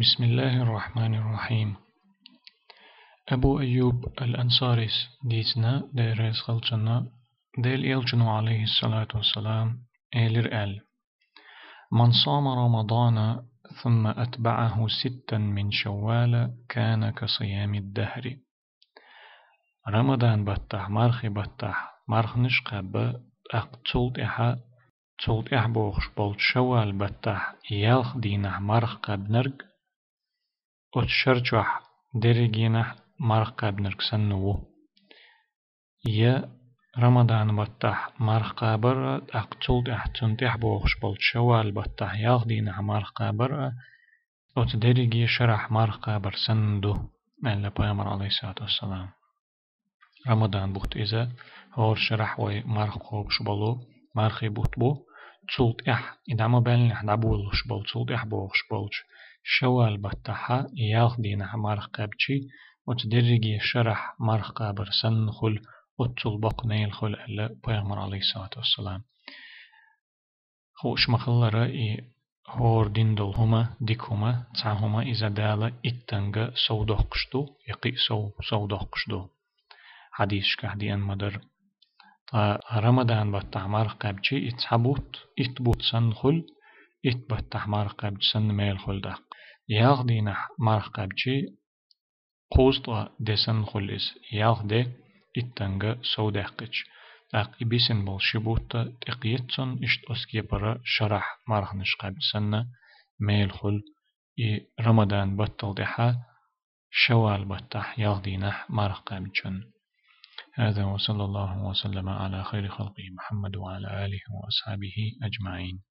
بسم الله الرحمن الرحيم أبو أيوب الأنصاريس ديتنا ديريس خلچنا ديل إلجنو عليه الصلاة والسلام إيلر آل من صام رمضان ثم أتبعه ستا من شوال كان كصيام الدهر رمضان بتح مرخي بتح مرخ نشقب أقتلت إحا تولت إح بوخش بولت شوال بتح يالخ دينح مرخ قبنرق شرجوح درجينح مرخ قبنرق سنو يا رمضان بتح مرخ قابر أقتلت إح تنتح بوخش بولت شوال بتح يالخ دينح مرخ قابر أت درجي شرح مرخ قابر سندو أن لبيامر عليه الصلاة والسلام رمضان بوت إذا هور شرح وي مرخ خوبش بلو مرخي بوت بو تسولت إح إدعما بالن إح دعبولش بول تسولت إح بوخش بولش شوال بتحا يالخ دينا مرخ قابتشي وتدرجي شرح مرخ قابر سن خل أتل بق نيل خل ألا بيغمر عليه الصلاة والسلام خوش مخلرا إي هور دين دول هما ديك هما تسع هما إذا دالا إتنغ سودوخ قشتو يقي سو سودوخ قشتو حديث شكه أن مدر رمضان بتحمار قبچي اتحبوت اتبوت سن خل اتبت تحمار قبچ سن ميل خل دق ياغ دينا مار قبچي قوست دسن خلس ياغ دي اتنغ سودقچ داق إبسن بول شبوت تقيتسن إشت أسكي برا شرح مرخنش قبل سنة ميل خل إي رمضان بطل دحا شوال بطح ياغ دينا مرخ قبچن هذا وصلى الله وسلم على خير خلقه محمد وعلى آله وأصحابه أجمعين.